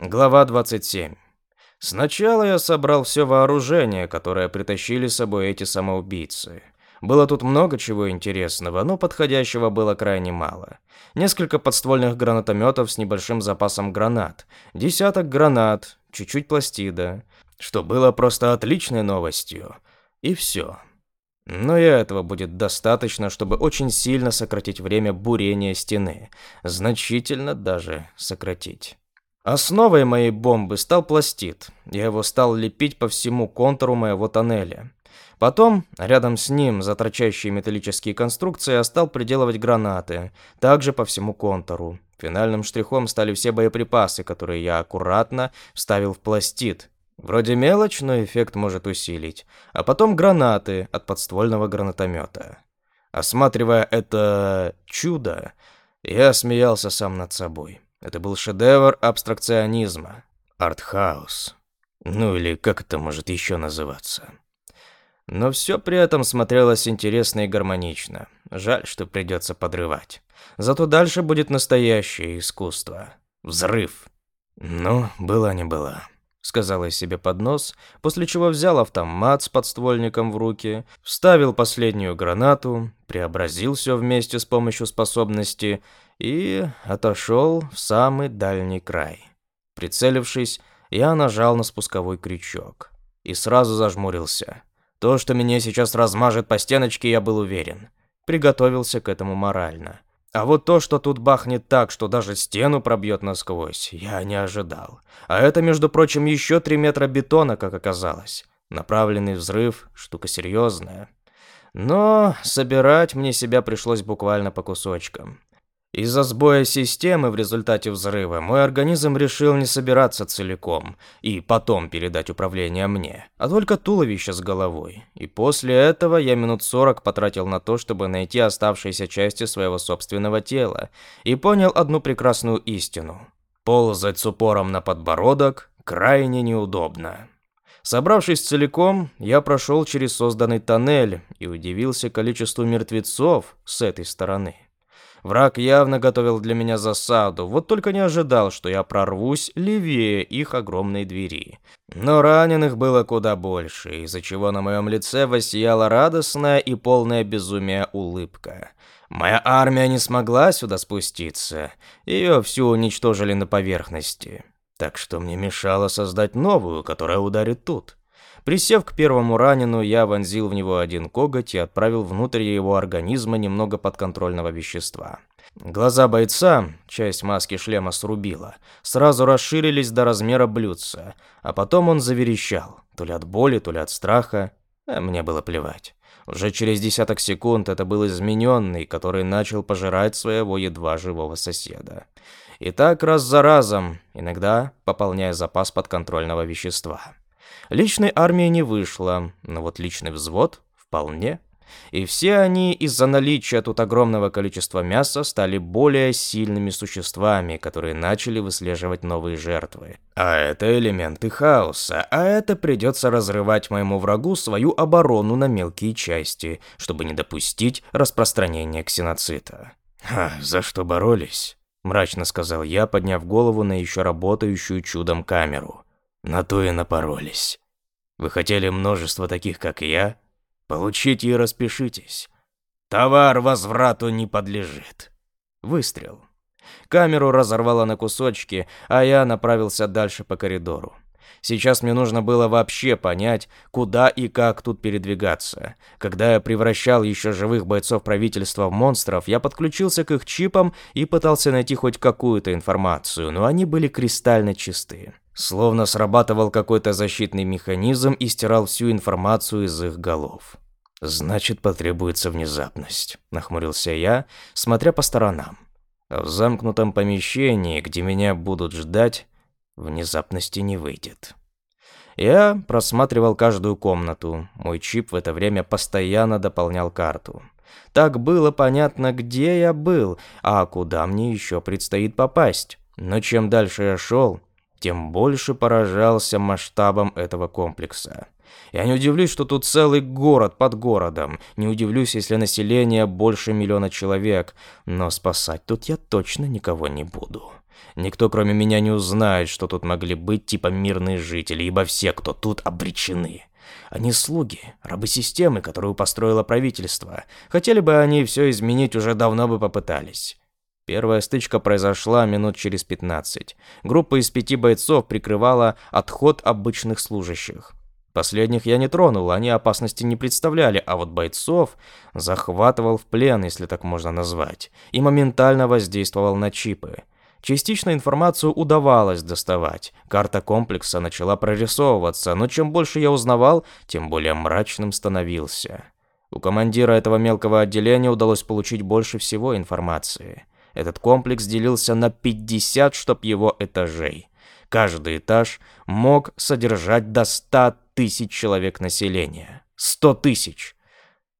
Глава 27. Сначала я собрал все вооружение, которое притащили с собой эти самоубийцы. Было тут много чего интересного, но подходящего было крайне мало. Несколько подствольных гранатометов с небольшим запасом гранат, десяток гранат, чуть-чуть пластида, что было просто отличной новостью. И все. Но и этого будет достаточно, чтобы очень сильно сократить время бурения стены. Значительно даже сократить. Основой моей бомбы стал пластид. Я его стал лепить по всему контуру моего тоннеля. Потом, рядом с ним, за торчащие металлические конструкции, я стал приделывать гранаты, также по всему контуру. Финальным штрихом стали все боеприпасы, которые я аккуратно вставил в пластид. Вроде мелочь, но эффект может усилить. А потом гранаты от подствольного гранатомета. Осматривая это чудо, я смеялся сам над собой. Это был шедевр абстракционизма. Артхаус. Ну или как это может еще называться. Но все при этом смотрелось интересно и гармонично. Жаль, что придется подрывать. Зато дальше будет настоящее искусство. Взрыв. Ну, была не была. Сказала я себе под нос, после чего взял автомат с подствольником в руки, вставил последнюю гранату, преобразил все вместе с помощью способности и отошел в самый дальний край. Прицелившись, я нажал на спусковой крючок и сразу зажмурился. То, что меня сейчас размажет по стеночке, я был уверен. Приготовился к этому морально. А вот то, что тут бахнет так, что даже стену пробьет насквозь, я не ожидал. А это, между прочим, еще три метра бетона, как оказалось. Направленный взрыв – штука серьезная. Но собирать мне себя пришлось буквально по кусочкам. Из-за сбоя системы в результате взрыва мой организм решил не собираться целиком и потом передать управление мне, а только туловище с головой. И после этого я минут сорок потратил на то, чтобы найти оставшиеся части своего собственного тела и понял одну прекрасную истину. Ползать с упором на подбородок крайне неудобно. Собравшись целиком, я прошел через созданный тоннель и удивился количеству мертвецов с этой стороны. Враг явно готовил для меня засаду, вот только не ожидал, что я прорвусь левее их огромной двери. Но раненых было куда больше, из-за чего на моем лице воссияла радостная и полная безумия улыбка. Моя армия не смогла сюда спуститься, ее всю уничтожили на поверхности. Так что мне мешало создать новую, которая ударит тут. Присев к первому ранену, я вонзил в него один коготь и отправил внутрь его организма немного подконтрольного вещества. Глаза бойца, часть маски шлема срубила, сразу расширились до размера блюдца, а потом он заверещал, то ли от боли, то ли от страха, а мне было плевать. Уже через десяток секунд это был измененный, который начал пожирать своего едва живого соседа. И так раз за разом, иногда пополняя запас подконтрольного вещества. Личной армии не вышло, но вот личный взвод вполне. И все они из-за наличия тут огромного количества мяса стали более сильными существами, которые начали выслеживать новые жертвы. А это элементы хаоса, а это придется разрывать моему врагу свою оборону на мелкие части, чтобы не допустить распространения ксеноцита. «Ха, за что боролись?» – мрачно сказал я, подняв голову на еще работающую чудом камеру. На то и напоролись. Вы хотели множество таких, как я? Получите и распишитесь. Товар возврату не подлежит. Выстрел. Камеру разорвало на кусочки, а я направился дальше по коридору. Сейчас мне нужно было вообще понять, куда и как тут передвигаться. Когда я превращал еще живых бойцов правительства в монстров, я подключился к их чипам и пытался найти хоть какую-то информацию, но они были кристально чистые. Словно срабатывал какой-то защитный механизм и стирал всю информацию из их голов. «Значит, потребуется внезапность», – нахмурился я, смотря по сторонам. В замкнутом помещении, где меня будут ждать, внезапности не выйдет. Я просматривал каждую комнату. Мой чип в это время постоянно дополнял карту. Так было понятно, где я был, а куда мне еще предстоит попасть. Но чем дальше я шел, тем больше поражался масштабом этого комплекса. Я не удивлюсь, что тут целый город под городом. Не удивлюсь, если население больше миллиона человек. Но спасать тут я точно никого не буду. Никто, кроме меня, не узнает, что тут могли быть типа мирные жители, ибо все, кто тут, обречены. Они слуги, рабы системы, которую построило правительство. Хотели бы они все изменить, уже давно бы попытались. Первая стычка произошла минут через 15. Группа из пяти бойцов прикрывала отход обычных служащих. Последних я не тронул, они опасности не представляли, а вот бойцов захватывал в плен, если так можно назвать, и моментально воздействовал на чипы. Частично информацию удавалось доставать. Карта комплекса начала прорисовываться, но чем больше я узнавал, тем более мрачным становился. У командира этого мелкого отделения удалось получить больше всего информации. Этот комплекс делился на 50, чтоб его этажей. Каждый этаж мог содержать до 100 тысяч человек населения. 100 тысяч!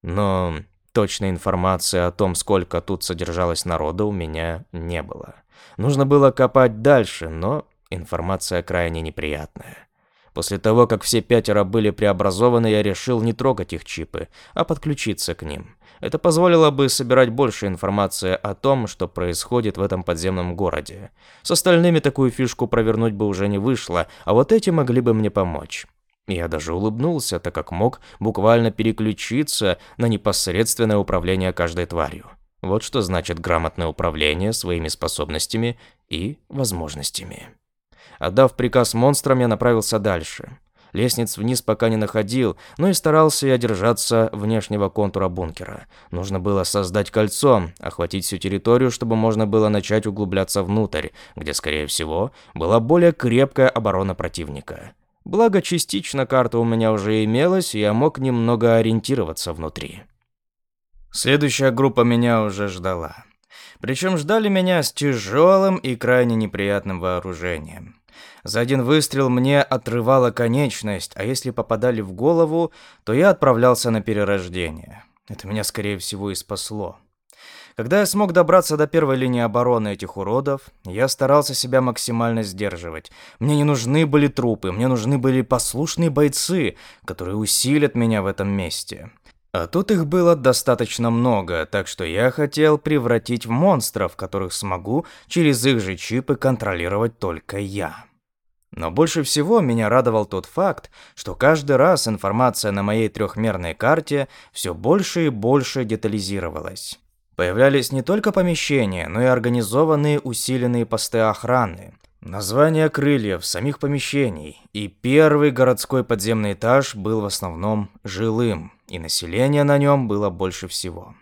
Но точной информации о том, сколько тут содержалось народа, у меня не было. Нужно было копать дальше, но информация крайне неприятная. После того, как все пятеро были преобразованы, я решил не трогать их чипы, а подключиться к ним. Это позволило бы собирать больше информации о том, что происходит в этом подземном городе. С остальными такую фишку провернуть бы уже не вышло, а вот эти могли бы мне помочь. Я даже улыбнулся, так как мог буквально переключиться на непосредственное управление каждой тварью. Вот что значит грамотное управление своими способностями и возможностями. Отдав приказ монстрам, я направился дальше. Лестниц вниз пока не находил, но и старался я держаться внешнего контура бункера. Нужно было создать кольцо, охватить всю территорию, чтобы можно было начать углубляться внутрь, где, скорее всего, была более крепкая оборона противника. Благо, частично карта у меня уже имелась, и я мог немного ориентироваться внутри. Следующая группа меня уже ждала. Причем ждали меня с тяжелым и крайне неприятным вооружением. За один выстрел мне отрывала конечность, а если попадали в голову, то я отправлялся на перерождение. Это меня, скорее всего, и спасло. Когда я смог добраться до первой линии обороны этих уродов, я старался себя максимально сдерживать. Мне не нужны были трупы, мне нужны были послушные бойцы, которые усилят меня в этом месте. А тут их было достаточно много, так что я хотел превратить в монстров, которых смогу через их же чипы контролировать только я. Но больше всего меня радовал тот факт, что каждый раз информация на моей трехмерной карте все больше и больше детализировалась. Появлялись не только помещения, но и организованные усиленные посты охраны, названия крыльев, самих помещений, и первый городской подземный этаж был в основном жилым – и населения на нем было больше всего.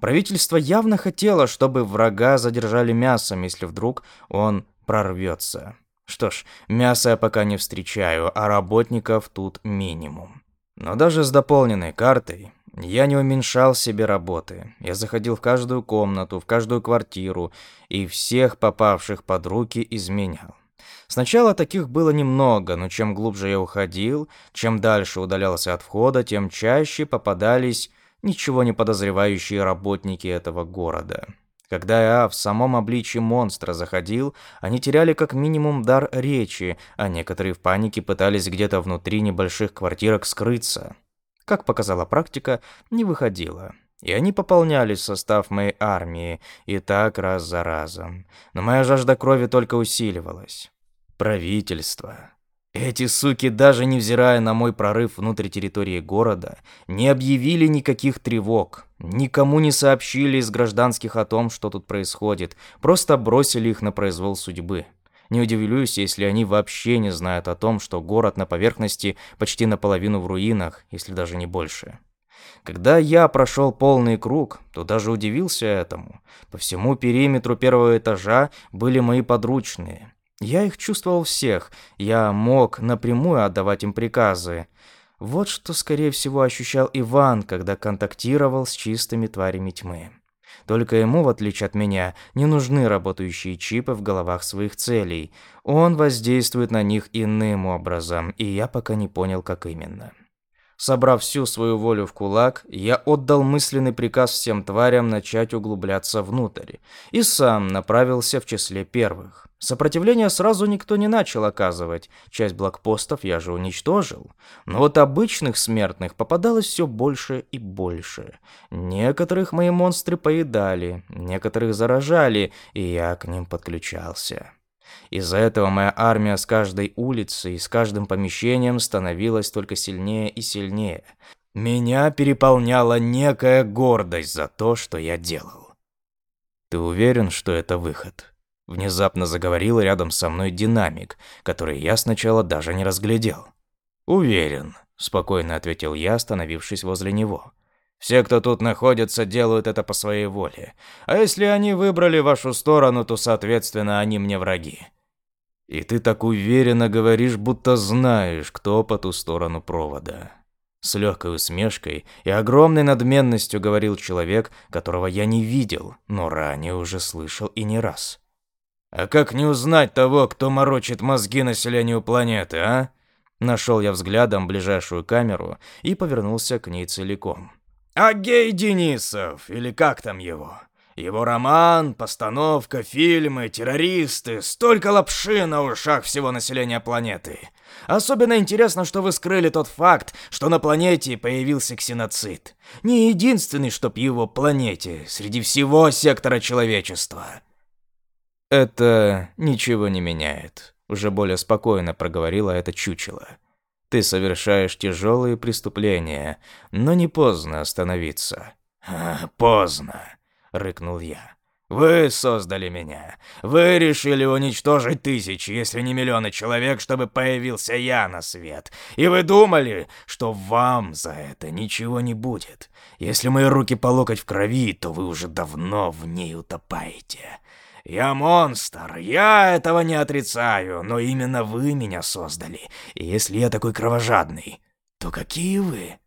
Правительство явно хотело, чтобы врага задержали мясом, если вдруг он прорвется. Что ж, мяса я пока не встречаю, а работников тут минимум. Но даже с дополненной картой я не уменьшал себе работы. Я заходил в каждую комнату, в каждую квартиру и всех попавших под руки изменял. Сначала таких было немного, но чем глубже я уходил, чем дальше удалялся от входа, тем чаще попадались ничего не подозревающие работники этого города. Когда я в самом обличье монстра заходил, они теряли как минимум дар речи, а некоторые в панике пытались где-то внутри небольших квартирок скрыться. Как показала практика, не выходило. И они пополняли состав моей армии, и так раз за разом. Но моя жажда крови только усиливалась. Правительство. Эти суки, даже невзирая на мой прорыв внутрь территории города, не объявили никаких тревог, никому не сообщили из гражданских о том, что тут происходит, просто бросили их на произвол судьбы. Не удивлюсь, если они вообще не знают о том, что город на поверхности почти наполовину в руинах, если даже не больше. Когда я прошел полный круг, то даже удивился этому. По всему периметру первого этажа были мои подручные. Я их чувствовал всех, я мог напрямую отдавать им приказы. Вот что, скорее всего, ощущал Иван, когда контактировал с чистыми тварями тьмы. Только ему, в отличие от меня, не нужны работающие чипы в головах своих целей. Он воздействует на них иным образом, и я пока не понял, как именно. Собрав всю свою волю в кулак, я отдал мысленный приказ всем тварям начать углубляться внутрь, и сам направился в числе первых. Сопротивление сразу никто не начал оказывать, часть блокпостов я же уничтожил. Но вот обычных смертных попадалось все больше и больше. Некоторых мои монстры поедали, некоторых заражали, и я к ним подключался. Из-за этого моя армия с каждой улицей и с каждым помещением становилась только сильнее и сильнее. Меня переполняла некая гордость за то, что я делал. «Ты уверен, что это выход?» Внезапно заговорил рядом со мной динамик, который я сначала даже не разглядел. «Уверен», – спокойно ответил я, остановившись возле него. Все, кто тут находится, делают это по своей воле. А если они выбрали вашу сторону, то, соответственно, они мне враги. И ты так уверенно говоришь, будто знаешь, кто по ту сторону провода. С легкой усмешкой и огромной надменностью говорил человек, которого я не видел, но ранее уже слышал и не раз. А как не узнать того, кто морочит мозги населению планеты, а? Нашел я взглядом ближайшую камеру и повернулся к ней целиком. Агей Денисов, или как там его? Его роман, постановка, фильмы, террористы, столько лапши на ушах всего населения планеты. Особенно интересно, что вы скрыли тот факт, что на планете появился ксеноцид. Не единственный, чтоб его планете, среди всего сектора человечества. Это ничего не меняет, уже более спокойно проговорила это чучело. Ты совершаешь тяжелые преступления, но не поздно остановиться. А, поздно, рыкнул я. Вы создали меня. Вы решили уничтожить тысячи, если не миллионы человек, чтобы появился я на свет. И вы думали, что вам за это ничего не будет. Если мои руки по локоть в крови, то вы уже давно в ней утопаете. Я монстр, я этого не отрицаю, но именно вы меня создали. И если я такой кровожадный, то какие вы?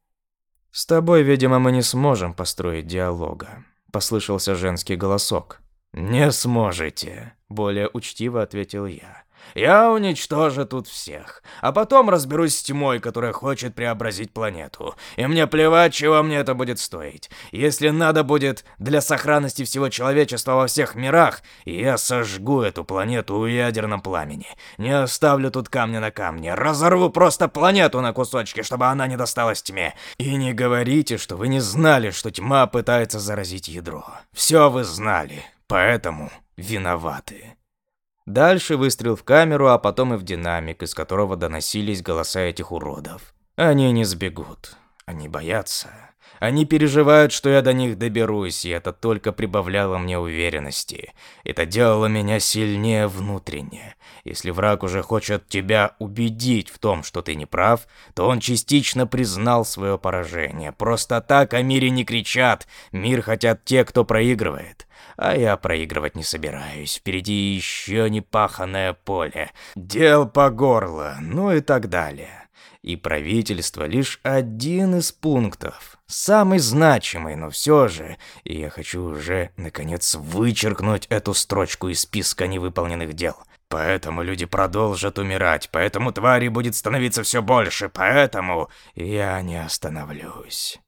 С тобой, видимо, мы не сможем построить диалога, послышался женский голосок. Не сможете, более учтиво ответил я. Я уничтожу тут всех, а потом разберусь с тьмой, которая хочет преобразить планету. И мне плевать, чего мне это будет стоить. Если надо будет для сохранности всего человечества во всех мирах, я сожгу эту планету в ядерном пламени. Не оставлю тут камня на камне, разорву просто планету на кусочки, чтобы она не досталась тьме. И не говорите, что вы не знали, что тьма пытается заразить ядро. Все вы знали, поэтому виноваты. Дальше выстрел в камеру, а потом и в динамик, из которого доносились голоса этих уродов. Они не сбегут. Они боятся. Они переживают, что я до них доберусь, и это только прибавляло мне уверенности. Это делало меня сильнее внутренне. Если враг уже хочет тебя убедить в том, что ты не прав, то он частично признал свое поражение. Просто так о мире не кричат. Мир хотят те, кто проигрывает. А я проигрывать не собираюсь. Впереди еще не паханное поле. Дел по горло, ну и так далее. И правительство лишь один из пунктов. Самый значимый, но все же. И я хочу уже, наконец, вычеркнуть эту строчку из списка невыполненных дел. Поэтому люди продолжат умирать, поэтому твари будет становиться все больше, поэтому я не остановлюсь.